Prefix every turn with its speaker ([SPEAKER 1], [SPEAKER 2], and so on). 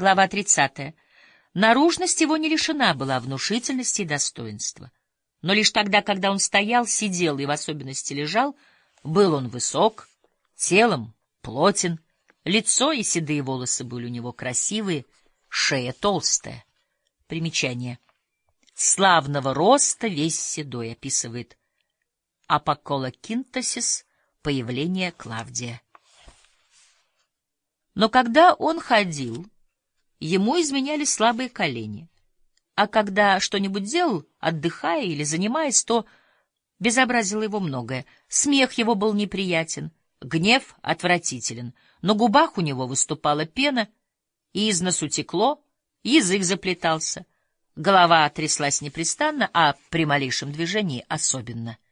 [SPEAKER 1] Глава 30. Наружность его не лишена была внушительности и достоинства. Но лишь тогда, когда он стоял, сидел и в особенности лежал, был он высок, телом плотен, лицо и седые волосы были у него красивые, шея толстая. Примечание. Славного роста весь седой описывает Апоколокинтосис появление Клавдия. Но когда он ходил, ему изменяли слабые колени, а когда что-нибудь делал, отдыхая или занимаясь, то безобразило его многое. Смех его был неприятен, гнев отвратителен, на губах у него выступала пена, и из носу текло, язык заплетался, голова тряслась непрестанно, а при малейшем движении особенно —